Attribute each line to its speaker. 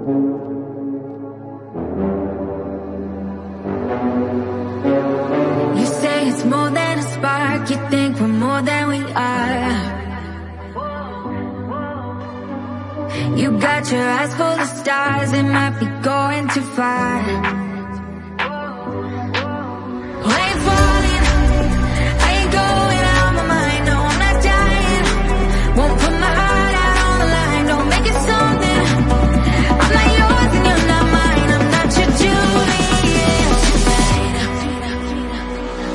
Speaker 1: You say it's more than a spark, you think we're more than we are. You got your eyes full of stars, it might be going too far.